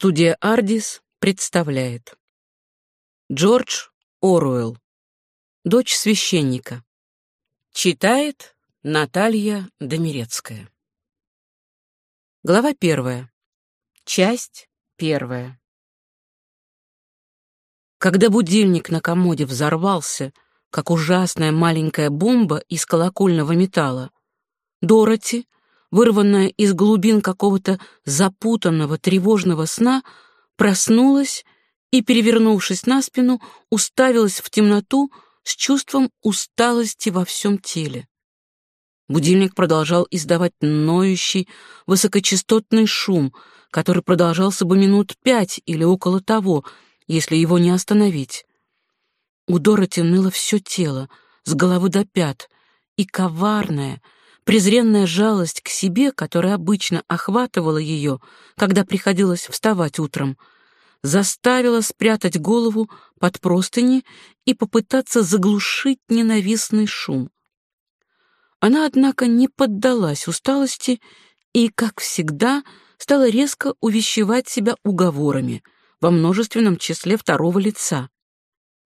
Студия «Ардис» представляет. Джордж Оруэлл. Дочь священника. Читает Наталья Домирецкая Глава первая. Часть первая. Когда будильник на комоде взорвался, как ужасная маленькая бомба из колокольного металла, Дороти, вырванная из глубин какого-то запутанного тревожного сна, проснулась и, перевернувшись на спину, уставилась в темноту с чувством усталости во всем теле. Будильник продолжал издавать ноющий, высокочастотный шум, который продолжался бы минут пять или около того, если его не остановить. У Дороти ныло все тело, с головы до пят, и коварная, презренная жалость к себе, которая обычно охватывала ее, когда приходилось вставать утром, заставила спрятать голову под простыни и попытаться заглушить ненавистный шум. Она, однако, не поддалась усталости и, как всегда, стала резко увещевать себя уговорами во множественном числе второго лица.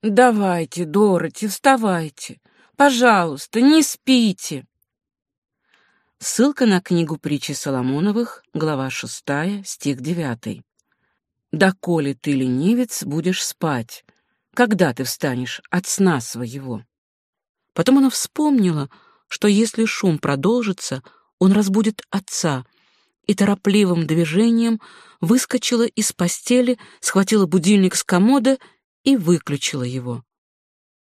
«Давайте, Дороти, вставайте! Пожалуйста, не спите!» Ссылка на книгу притчи Соломоновых, глава 6, стих 9. «Доколе ты, ленивец, будешь спать, когда ты встанешь от сна своего?» Потом она вспомнила, что если шум продолжится, он разбудит отца, и торопливым движением выскочила из постели, схватила будильник с комода и выключила его.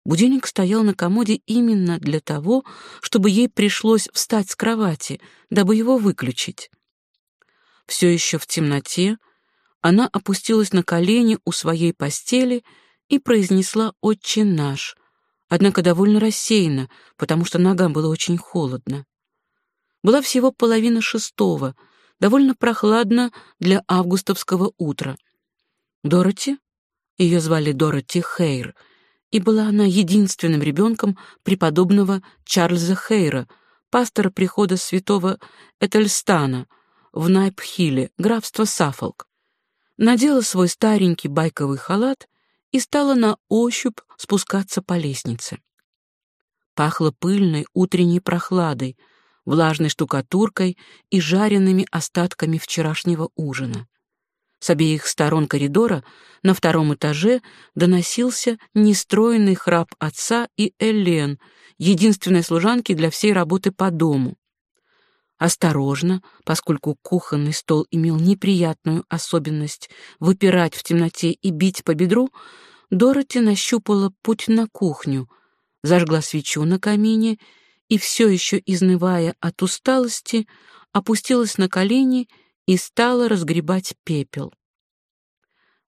Будильник стоял на комоде именно для того, чтобы ей пришлось встать с кровати, дабы его выключить. Все еще в темноте она опустилась на колени у своей постели и произнесла «Отче наш», однако довольно рассеянно, потому что ногам было очень холодно. Была всего половина шестого, довольно прохладно для августовского утра. Дороти, ее звали Дороти Хейр — и была она единственным ребенком преподобного Чарльза Хейра, пастора прихода святого Этельстана в Найпхиле, графство Саффолк. Надела свой старенький байковый халат и стала на ощупь спускаться по лестнице. Пахло пыльной утренней прохладой, влажной штукатуркой и жареными остатками вчерашнего ужина. С обеих сторон коридора на втором этаже доносился нестроенный храп отца и Элен, единственной служанки для всей работы по дому. Осторожно, поскольку кухонный стол имел неприятную особенность выпирать в темноте и бить по бедру, Дороти нащупала путь на кухню, зажгла свечу на камине и, все еще изнывая от усталости, опустилась на колени и стала разгребать пепел.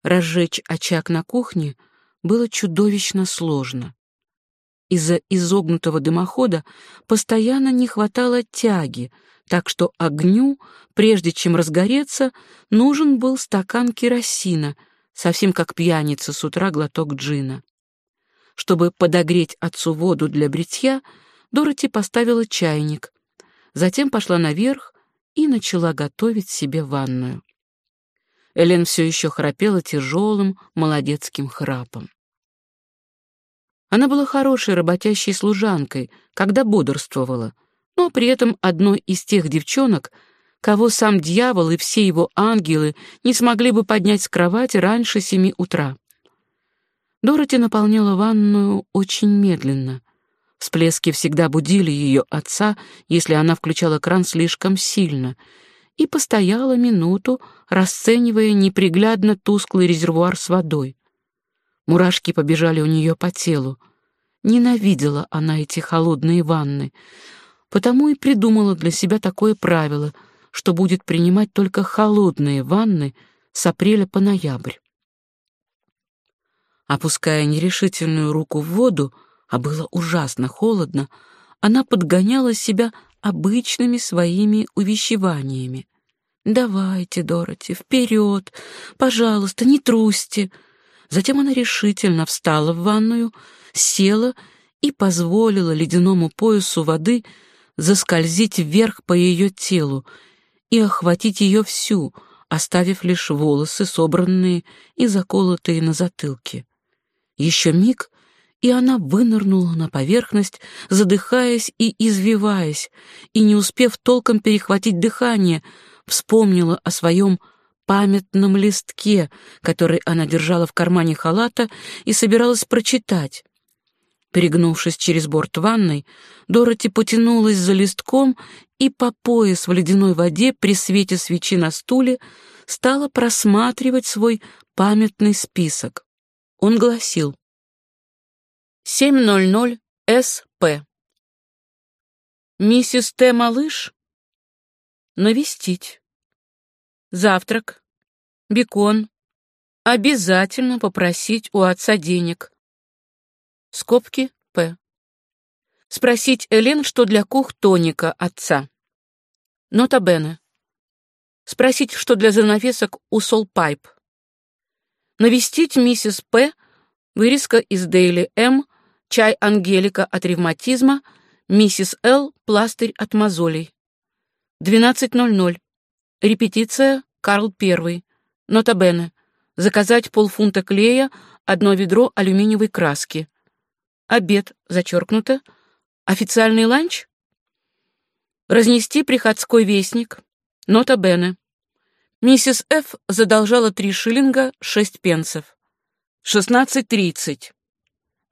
Разжечь очаг на кухне было чудовищно сложно. Из-за изогнутого дымохода постоянно не хватало тяги, так что огню, прежде чем разгореться, нужен был стакан керосина, совсем как пьяница с утра глоток джина. Чтобы подогреть отцу воду для бритья, Дороти поставила чайник, затем пошла наверх и начала готовить себе ванную. Элен все еще храпела тяжелым молодецким храпом. Она была хорошей работящей служанкой, когда бодрствовала, но при этом одной из тех девчонок, кого сам дьявол и все его ангелы не смогли бы поднять с кровати раньше семи утра. Дороти наполняла ванную очень медленно. Всплески всегда будили ее отца, если она включала кран слишком сильно, и постояла минуту, расценивая неприглядно тусклый резервуар с водой. Мурашки побежали у нее по телу. Ненавидела она эти холодные ванны, потому и придумала для себя такое правило, что будет принимать только холодные ванны с апреля по ноябрь. Опуская нерешительную руку в воду, а было ужасно холодно, она подгоняла себя обычными своими увещеваниями. «Давайте, Дороти, вперед! Пожалуйста, не трусьте!» Затем она решительно встала в ванную, села и позволила ледяному поясу воды заскользить вверх по ее телу и охватить ее всю, оставив лишь волосы, собранные и заколотые на затылке. Еще миг, и она вынырнула на поверхность, задыхаясь и извиваясь, и, не успев толком перехватить дыхание, вспомнила о своем памятном листке, который она держала в кармане халата и собиралась прочитать. Перегнувшись через борт ванной, Дороти потянулась за листком и по пояс в ледяной воде при свете свечи на стуле стала просматривать свой памятный список. Он гласил 7.00 СП. Миссис Т. Малыш? Навестить. Завтрак. Бекон. Обязательно попросить у отца денег. Скобки П. Спросить Элен, что для кух тоника отца. Нота Бене. Спросить, что для занавесок у Сол Пайп. Навестить миссис П. Вырезка из Дейли М. Чай Ангелика от ревматизма. Миссис Л. Пластырь от мозолей. 12.00. Репетиция Карл I. Нота Бене. Заказать полфунта клея, одно ведро алюминиевой краски. Обед, зачеркнуто. Официальный ланч? Разнести приходской вестник. Нота Бене. Миссис Ф. задолжала три шиллинга шесть пенсов. 16.30.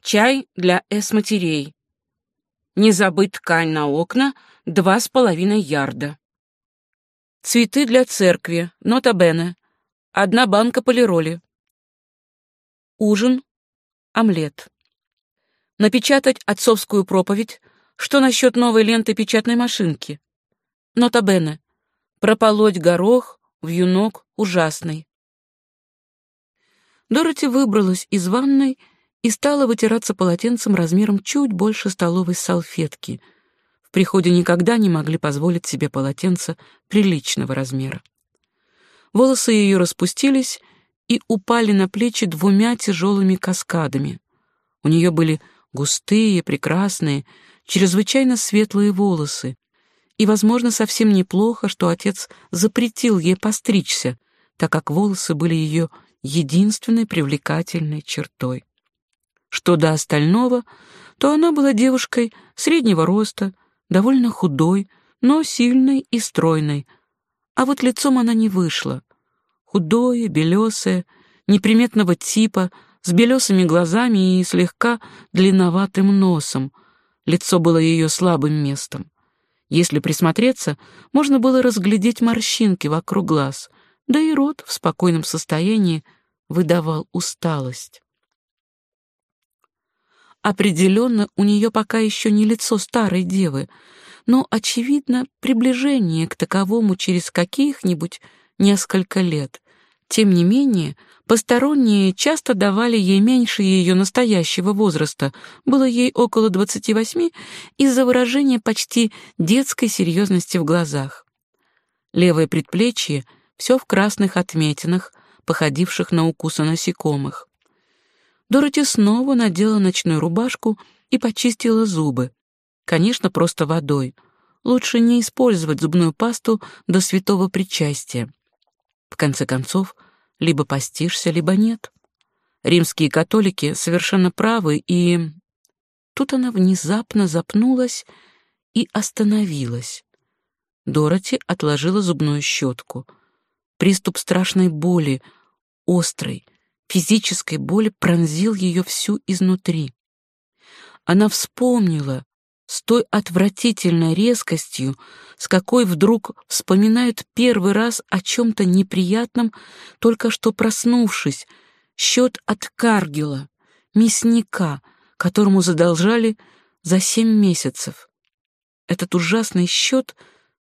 Чай для С-матерей. Не забыть ткань на окна два с половиной ярда. Цветы для церкви. Нота Бене. Одна банка полироли. Ужин. Омлет напечатать отцовскую проповедь, что насчет новой ленты печатной машинки. Нота Бене. Прополоть горох, вьюнок ужасный. Дороти выбралась из ванной и стала вытираться полотенцем размером чуть больше столовой салфетки. В приходе никогда не могли позволить себе полотенца приличного размера. Волосы ее распустились и упали на плечи двумя тяжелыми каскадами. У нее были густые, прекрасные, чрезвычайно светлые волосы. И, возможно, совсем неплохо, что отец запретил ей постричься, так как волосы были ее единственной привлекательной чертой. Что до остального, то она была девушкой среднего роста, довольно худой, но сильной и стройной. А вот лицом она не вышла. Худое, белесое, неприметного типа — с белесыми глазами и слегка длинноватым носом. Лицо было ее слабым местом. Если присмотреться, можно было разглядеть морщинки вокруг глаз, да и рот в спокойном состоянии выдавал усталость. Определенно, у нее пока еще не лицо старой девы, но, очевидно, приближение к таковому через каких-нибудь несколько лет. Тем не менее, посторонние часто давали ей меньше ее настоящего возраста, было ей около 28, из-за выражения почти детской серьезности в глазах. Левое предплечье все в красных отметинах, походивших на укусы насекомых. Дороти снова надела ночную рубашку и почистила зубы. Конечно, просто водой. Лучше не использовать зубную пасту до святого причастия. В конце концов, либо постишься, либо нет. Римские католики совершенно правы, и... Тут она внезапно запнулась и остановилась. Дороти отложила зубную щетку. Приступ страшной боли, острой, физической боли пронзил ее всю изнутри. Она вспомнила, с той отвратительной резкостью, с какой вдруг вспоминают первый раз о чем-то неприятном, только что проснувшись, счет от Каргила, мясника, которому задолжали за семь месяцев. Этот ужасный счет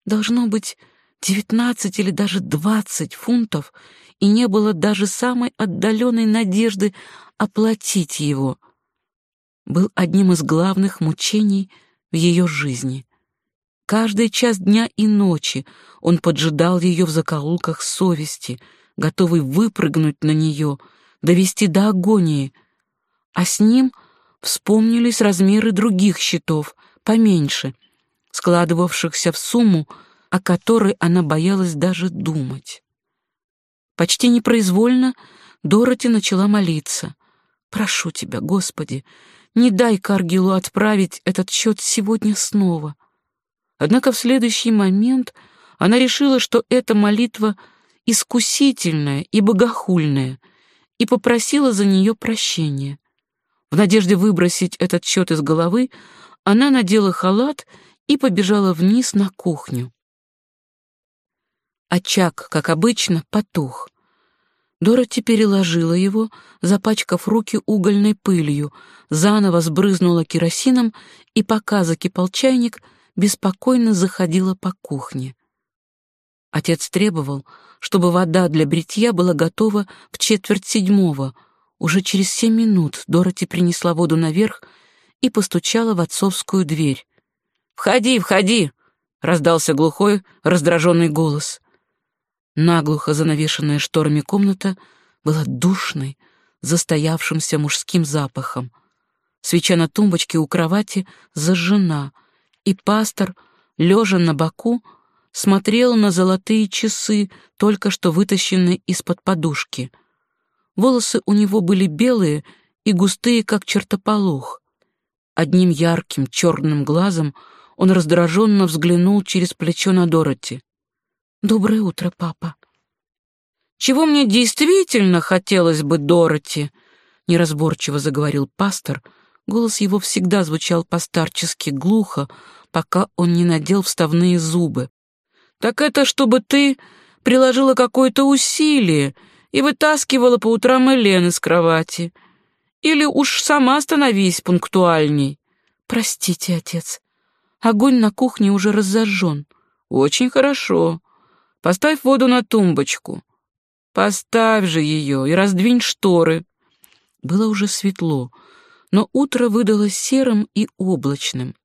должно быть девятнадцать или даже двадцать фунтов, и не было даже самой отдаленной надежды оплатить его. Был одним из главных мучений — в ее жизни. Каждый час дня и ночи он поджидал ее в закоулках совести, готовый выпрыгнуть на нее, довести до агонии. А с ним вспомнились размеры других счетов, поменьше, складывавшихся в сумму, о которой она боялась даже думать. Почти непроизвольно Дороти начала молиться. «Прошу тебя, Господи, не дай Каргилу отправить этот счет сегодня снова». Однако в следующий момент она решила, что эта молитва искусительная и богохульная, и попросила за нее прощения. В надежде выбросить этот счет из головы, она надела халат и побежала вниз на кухню. Очаг, как обычно, потух. Дороти переложила его, запачкав руки угольной пылью, заново сбрызнула керосином и, пока закипал чайник, беспокойно заходила по кухне. Отец требовал, чтобы вода для бритья была готова в четверть седьмого. Уже через семь минут Дороти принесла воду наверх и постучала в отцовскую дверь. «Входи, входи!» — раздался глухой, раздраженный голос. Наглухо занавешенная шторами комната была душной, застоявшимся мужским запахом. Свеча на тумбочке у кровати зажжена, и пастор, лежа на боку, смотрел на золотые часы, только что вытащенные из-под подушки. Волосы у него были белые и густые, как чертополох. Одним ярким черным глазом он раздраженно взглянул через плечо на Дороти. «Доброе утро, папа». «Чего мне действительно хотелось бы, Дороти?» — неразборчиво заговорил пастор. Голос его всегда звучал постарчески глухо, пока он не надел вставные зубы так это чтобы ты приложила какое-то усилие и вытаскивала по утрам Элен из кровати. Или уж сама становись пунктуальней. Простите, отец. Огонь на кухне уже разожжен. Очень хорошо. Поставь воду на тумбочку. Поставь же ее и раздвинь шторы. Было уже светло, но утро выдалось серым и облачным.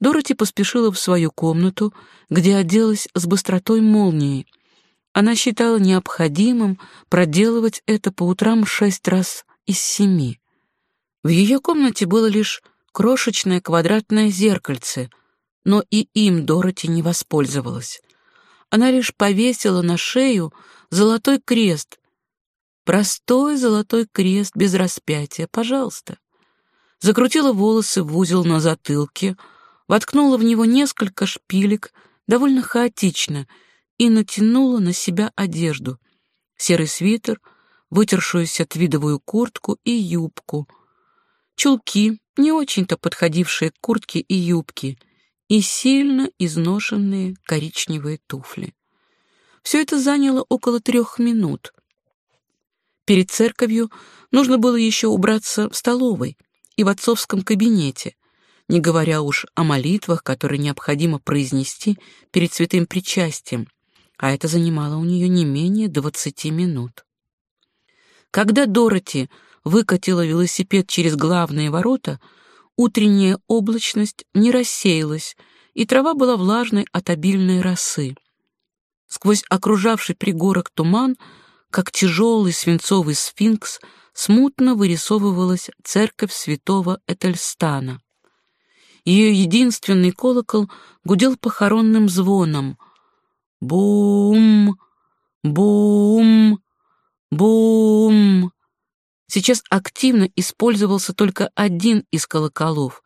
Дороти поспешила в свою комнату, где оделась с быстротой молнии. Она считала необходимым проделывать это по утрам шесть раз из семи. В ее комнате было лишь крошечное квадратное зеркальце, но и им Дороти не воспользовалась. Она лишь повесила на шею золотой крест. Простой золотой крест без распятия, пожалуйста. Закрутила волосы в узел на затылке — воткнула в него несколько шпилек, довольно хаотично, и натянула на себя одежду. Серый свитер, вытершуюся твидовую куртку и юбку, чулки, не очень-то подходившие к куртке и юбке, и сильно изношенные коричневые туфли. Все это заняло около трех минут. Перед церковью нужно было еще убраться в столовой и в отцовском кабинете, не говоря уж о молитвах, которые необходимо произнести перед святым причастием, а это занимало у нее не менее двадцати минут. Когда Дороти выкатила велосипед через главные ворота, утренняя облачность не рассеялась, и трава была влажной от обильной росы. Сквозь окружавший пригорок туман, как тяжелый свинцовый сфинкс, смутно вырисовывалась церковь святого Этельстана. Ее единственный колокол гудел похоронным звоном. Бум! Бум! Бум! Сейчас активно использовался только один из колоколов.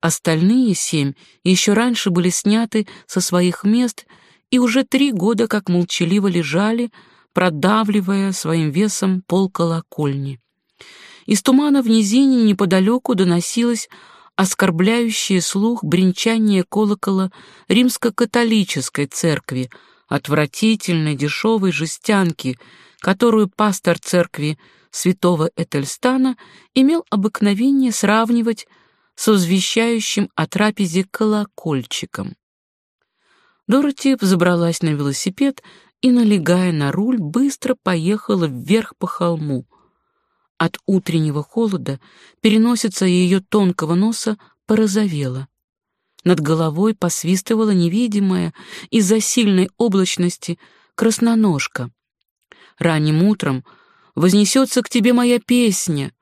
Остальные семь еще раньше были сняты со своих мест и уже три года как молчаливо лежали, продавливая своим весом пол колокольни. Из тумана в низине неподалеку доносилось оскорбляющее слух бренчание колокола римско-католической церкви, отвратительной дешевой жестянки, которую пастор церкви святого Этельстана имел обыкновение сравнивать с возвещающим о трапезе колокольчиком. Дороти взобралась на велосипед и, налегая на руль, быстро поехала вверх по холму. От утреннего холода переносица ее тонкого носа порозовела. Над головой посвистывала невидимая из-за сильной облачности красноножка. Ранним утром вознесется к тебе моя песня.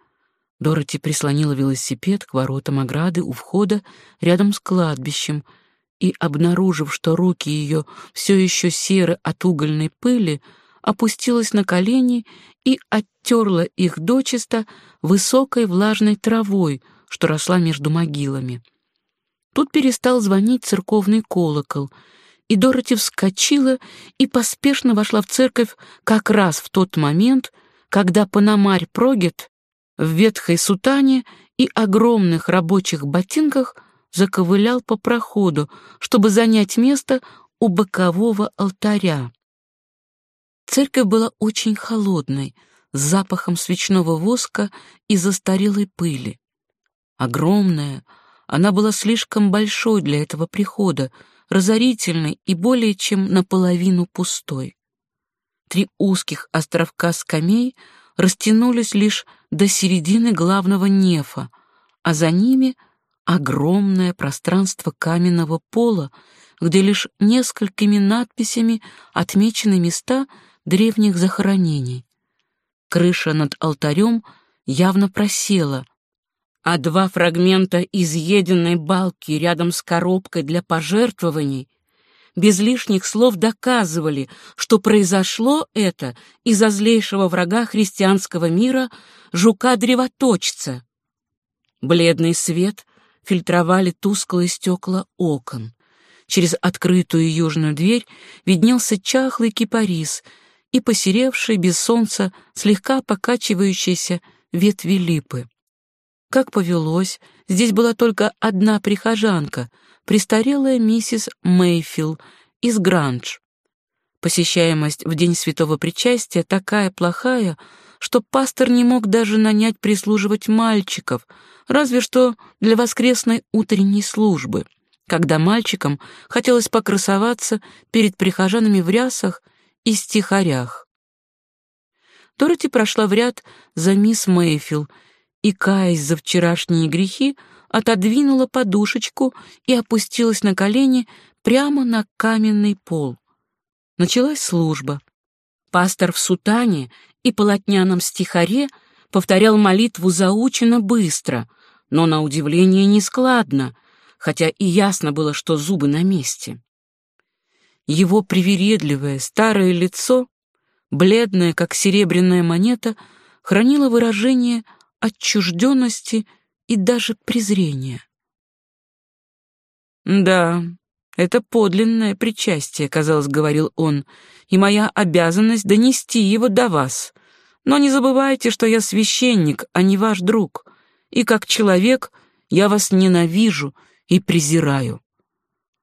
Дороти прислонила велосипед к воротам ограды у входа рядом с кладбищем и, обнаружив, что руки ее все еще серы от угольной пыли, опустилась на колени и оттерла их дочисто высокой влажной травой, что росла между могилами. Тут перестал звонить церковный колокол, и Дороти вскочила и поспешно вошла в церковь как раз в тот момент, когда Панамарь Прогет в ветхой сутане и огромных рабочих ботинках заковылял по проходу, чтобы занять место у бокового алтаря. Церковь была очень холодной, с запахом свечного воска и застарелой пыли. Огромная, она была слишком большой для этого прихода, разорительной и более чем наполовину пустой. Три узких островка скамей растянулись лишь до середины главного нефа, а за ними огромное пространство каменного пола, где лишь несколькими надписями отмечены места древних захоронений. Крыша над алтарем явно просела, а два фрагмента изъеденной балки рядом с коробкой для пожертвований без лишних слов доказывали, что произошло это из-за злейшего врага христианского мира жука-древоточца. Бледный свет фильтровали тусклые стекла окон. Через открытую южную дверь виднелся чахлый кипарис и посеревший без солнца слегка покачивающиеся ветви липы. Как повелось, здесь была только одна прихожанка, престарелая миссис Мейфилл из Гранж. Посещаемость в день святого причастия такая плохая, что пастор не мог даже нанять прислуживать мальчиков, разве что для воскресной утренней службы, когда мальчикам хотелось покрасоваться перед прихожанами в рясах и стихарях. Дороти прошла в ряд за мисс Мейфилл и, каясь за вчерашние грехи, отодвинула подушечку и опустилась на колени прямо на каменный пол. Началась служба. Пастор в сутане и полотняном стихаре повторял молитву заучено быстро, но на удивление нескладно, хотя и ясно было, что зубы на месте. Его привередливое старое лицо, бледное, как серебряная монета, хранило выражение отчужденности и даже презрения. «Да, это подлинное причастие», — казалось, говорил он, «и моя обязанность донести его до вас. Но не забывайте, что я священник, а не ваш друг, и как человек я вас ненавижу и презираю».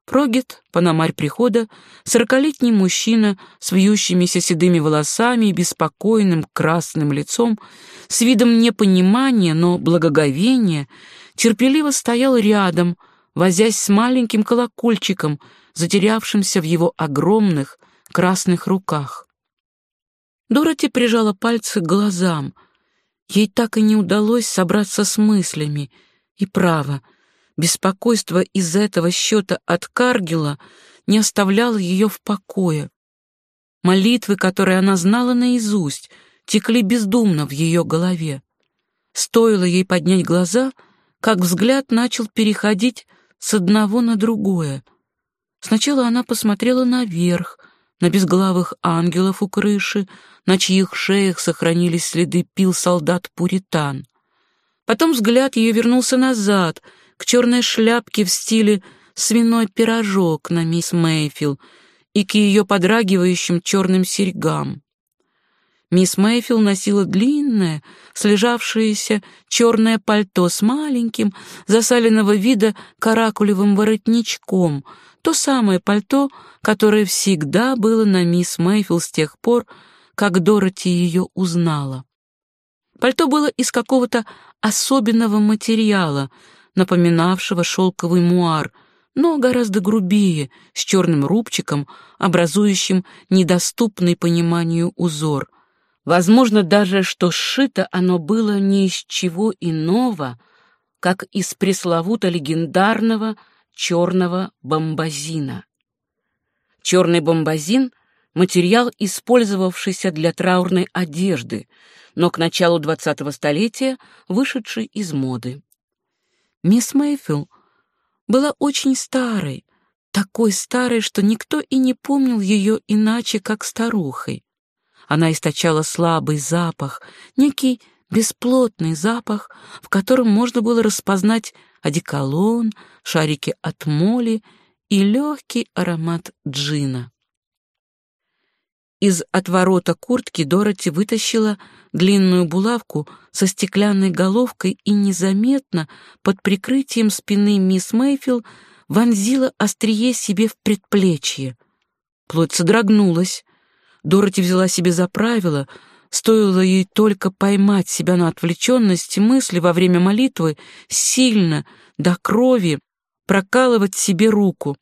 Прогет, панамарь прихода, сорокалетний мужчина с вьющимися седыми волосами и беспокойным красным лицом, с видом непонимания, но благоговения, терпеливо стоял рядом, возясь с маленьким колокольчиком, затерявшимся в его огромных красных руках. Дороти прижала пальцы к глазам. Ей так и не удалось собраться с мыслями. И право — Беспокойство из-за этого счета от Каргила не оставляло ее в покое. Молитвы, которые она знала наизусть, текли бездумно в ее голове. Стоило ей поднять глаза, как взгляд начал переходить с одного на другое. Сначала она посмотрела наверх, на безглавых ангелов у крыши, на чьих шеях сохранились следы пил солдат-пуритан. Потом взгляд ее вернулся назад — к черной шляпке в стиле «свиной пирожок» на мисс Мэйфилл и к ее подрагивающим черным серьгам. Мисс Мэйфилл носила длинное, слежавшееся черное пальто с маленьким, засаленного вида каракулевым воротничком, то самое пальто, которое всегда было на мисс Мэйфилл с тех пор, как Дороти ее узнала. Пальто было из какого-то особенного материала, напоминавшего шелковый муар, но гораздо грубее, с черным рубчиком, образующим недоступный пониманию узор. Возможно даже, что сшито оно было не из чего иного, как из пресловуто-легендарного черного бомбазина. Черный бомбазин — материал, использовавшийся для траурной одежды, но к началу XX столетия вышедший из моды. Мисс Мэйфилл была очень старой, такой старой, что никто и не помнил ее иначе, как старухой. Она источала слабый запах, некий бесплотный запах, в котором можно было распознать одеколон, шарики от моли и легкий аромат джина. Из отворота куртки Дороти вытащила длинную булавку со стеклянной головкой и незаметно, под прикрытием спины мисс Мейфилл, вонзила острие себе в предплечье. Плоть содрогнулась. Дороти взяла себе за правило, стоило ей только поймать себя на отвлеченности мысли во время молитвы, сильно, до крови, прокалывать себе руку.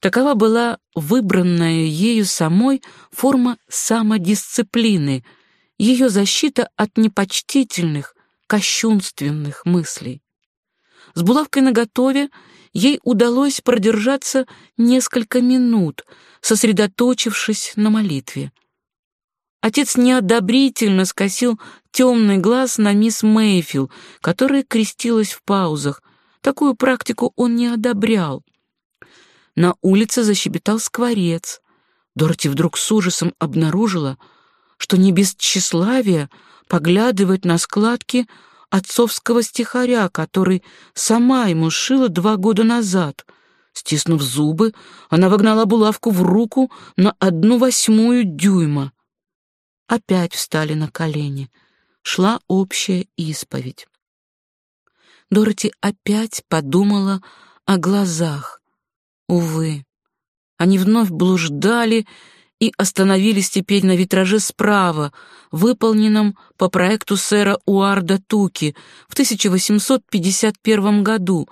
Такова была выбранная ею самой форма самодисциплины, ее защита от непочтительных, кощунственных мыслей. С булавкой наготове ей удалось продержаться несколько минут, сосредоточившись на молитве. Отец неодобрительно скосил темный глаз на мисс Мейфилл, которая крестилась в паузах. Такую практику он не одобрял. На улице защебетал скворец. Дороти вдруг с ужасом обнаружила, что не без тщеславия поглядывает на складки отцовского стихаря, который сама ему шила два года назад. Стиснув зубы, она вогнала булавку в руку на одну восьмую дюйма. Опять встали на колени. Шла общая исповедь. Дороти опять подумала о глазах, Увы, они вновь блуждали и остановились теперь на витраже справа, выполненном по проекту сэра Уарда Туки в 1851 году,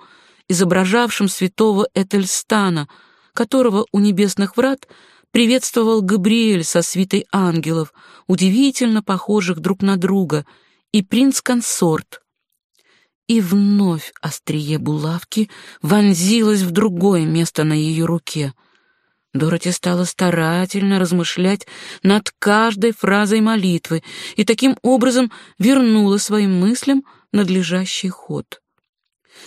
изображавшем святого Этельстана, которого у небесных врат приветствовал Габриэль со свитой ангелов, удивительно похожих друг на друга, и принц-консорт — и вновь острие булавки вонзилось в другое место на ее руке. Дороти стала старательно размышлять над каждой фразой молитвы и таким образом вернула своим мыслям надлежащий ход.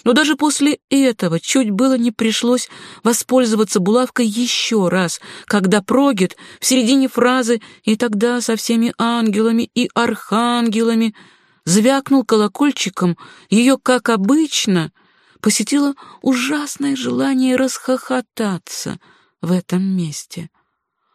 Но даже после этого чуть было не пришлось воспользоваться булавкой еще раз, когда прогет в середине фразы «и тогда со всеми ангелами и архангелами» звякнул колокольчиком, ее, как обычно, посетило ужасное желание расхохотаться в этом месте.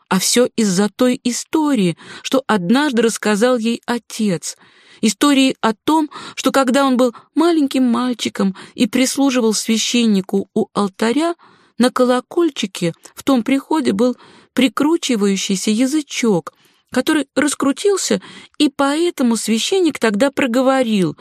А все из-за той истории, что однажды рассказал ей отец, истории о том, что когда он был маленьким мальчиком и прислуживал священнику у алтаря, на колокольчике в том приходе был прикручивающийся язычок — который раскрутился, и поэтому священник тогда проговорил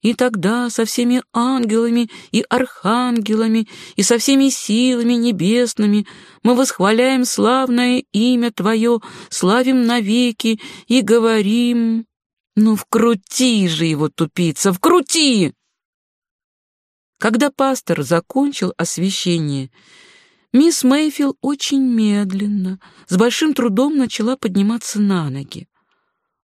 «И тогда со всеми ангелами и архангелами и со всеми силами небесными мы восхваляем славное имя Твое, славим навеки и говорим...» «Ну, вкрути же его, тупица, вкрути!» Когда пастор закончил освящение, Мисс Мейфилл очень медленно, с большим трудом начала подниматься на ноги.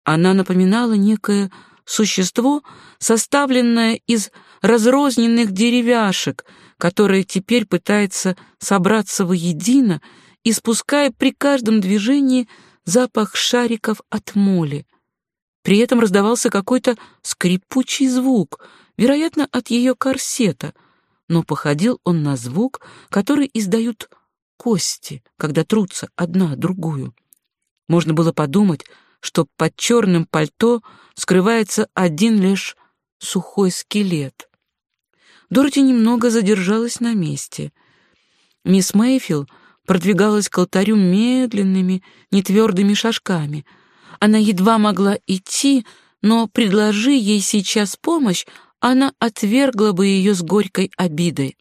Она напоминала некое существо, составленное из разрозненных деревяшек, которое теперь пытается собраться воедино, испуская при каждом движении запах шариков от моли. При этом раздавался какой-то скрипучий звук, вероятно, от ее корсета — но походил он на звук, который издают кости, когда трутся одна другую. Можно было подумать, что под черным пальто скрывается один лишь сухой скелет. Дороти немного задержалась на месте. Мисс Мейфилл продвигалась к алтарю медленными, нетвердыми шажками. Она едва могла идти, но, предложи ей сейчас помощь, она отвергла бы ее с горькой обидой.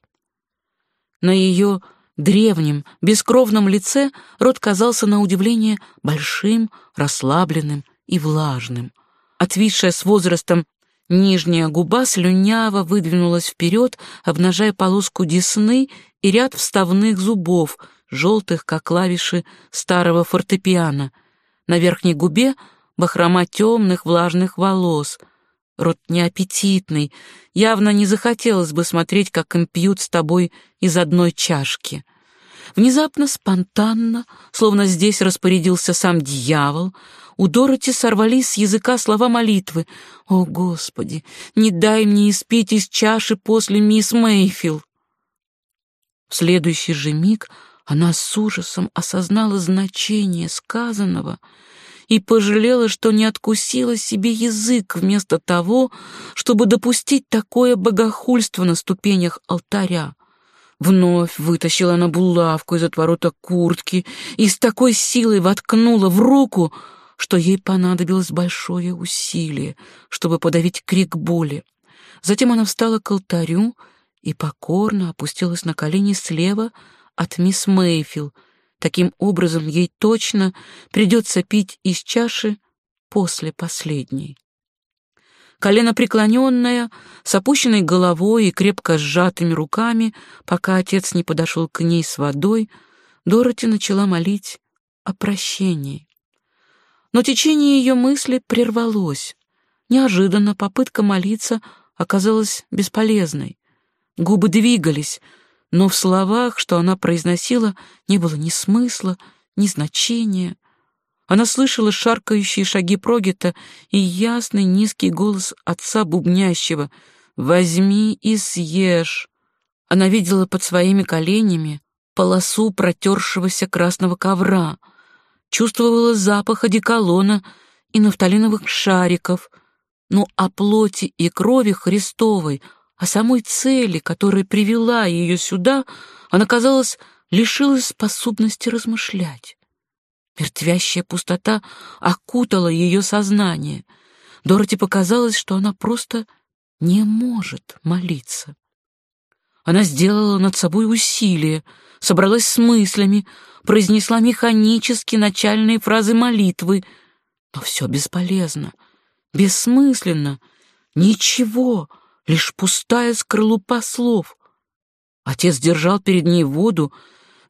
На ее древнем, бескровном лице рот казался на удивление большим, расслабленным и влажным. Отвисшая с возрастом нижняя губа слюняво выдвинулась вперед, обнажая полоску десны и ряд вставных зубов, желтых, как клавиши старого фортепиано. На верхней губе бахрома темных влажных волос — Рот неаппетитный. Явно не захотелось бы смотреть, как им пьют с тобой из одной чашки. Внезапно, спонтанно, словно здесь распорядился сам дьявол, У Дороти сорвались с языка слова молитвы. «О, Господи, не дай мне испить из чаши после мисс Мейфилл!» В следующий же миг она с ужасом осознала значение сказанного и пожалела, что не откусила себе язык вместо того, чтобы допустить такое богохульство на ступенях алтаря. Вновь вытащила она булавку из отворота куртки и с такой силой воткнула в руку, что ей понадобилось большое усилие, чтобы подавить крик боли. Затем она встала к алтарю и покорно опустилась на колени слева от мисс Мейфилл. Таким образом, ей точно придется пить из чаши после последней. Колено преклоненное, с опущенной головой и крепко сжатыми руками, пока отец не подошел к ней с водой, Дороти начала молить о прощении. Но течение ее мысли прервалось. Неожиданно попытка молиться оказалась бесполезной. Губы двигались, но в словах, что она произносила, не было ни смысла, ни значения. Она слышала шаркающие шаги Прогита и ясный низкий голос отца бубнящего «Возьми и съешь». Она видела под своими коленями полосу протершегося красного ковра — чувствовала запах одеколона и нафталиновых шариков, но о плоти и крови Христовой, о самой цели, которая привела ее сюда, она, казалось, лишилась способности размышлять. Мертвящая пустота окутала ее сознание. Дороти показалось, что она просто не может молиться. Она сделала над собой усилие, собралась с мыслями, произнесла механически начальные фразы молитвы, но все бесполезно, бессмысленно, ничего, лишь пустая скорлупа слов. Отец держал перед ней воду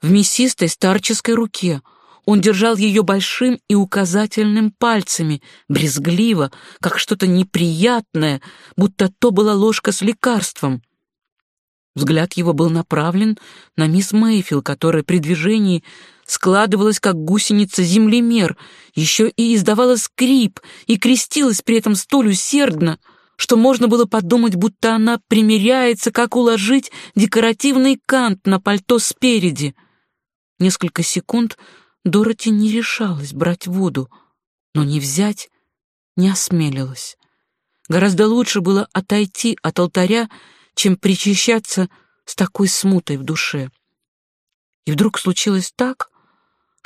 в мясистой старческой руке. Он держал ее большим и указательным пальцами, брезгливо, как что-то неприятное, будто то была ложка с лекарством. Взгляд его был направлен на мисс Мейфилл, которая при движении складывалась, как гусеница-землемер, еще и издавала скрип и крестилась при этом столь усердно, что можно было подумать, будто она примеряется, как уложить декоративный кант на пальто спереди. Несколько секунд Дороти не решалась брать воду, но не взять не осмелилась. Гораздо лучше было отойти от алтаря чем причащаться с такой смутой в душе. И вдруг случилось так,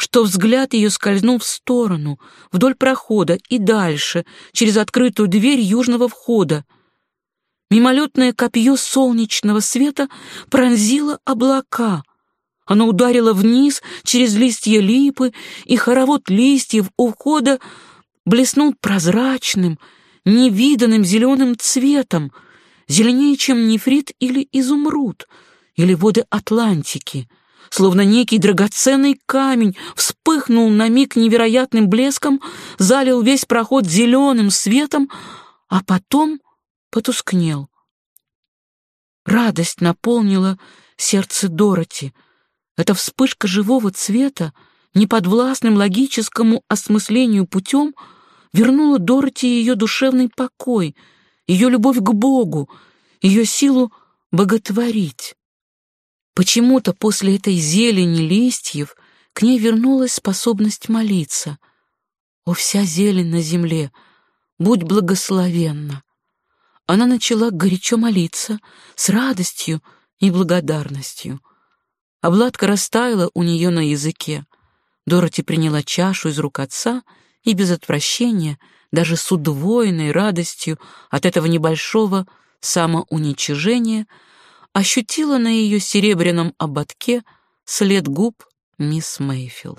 что взгляд ее скользнул в сторону, вдоль прохода и дальше, через открытую дверь южного входа. Мимолетное копье солнечного света пронзило облака. Оно ударило вниз через листья липы, и хоровод листьев у входа блеснул прозрачным, невиданным зеленым цветом — зеленее, чем нефрит или изумруд, или воды Атлантики, словно некий драгоценный камень вспыхнул на миг невероятным блеском, залил весь проход зеленым светом, а потом потускнел. Радость наполнила сердце Дороти. Эта вспышка живого цвета, неподвластным логическому осмыслению путем, вернула Дороти ее душевный покой — ее любовь к Богу, ее силу боготворить. Почему-то после этой зелени листьев к ней вернулась способность молиться. «О, вся зелень на земле, будь благословенна!» Она начала горячо молиться с радостью и благодарностью. Обладка растаяла у нее на языке. Дороти приняла чашу из рук отца и без отвращения — даже с удвоенной радостью от этого небольшого самоуничижения, ощутила на ее серебряном ободке след губ мисс Мейфилл.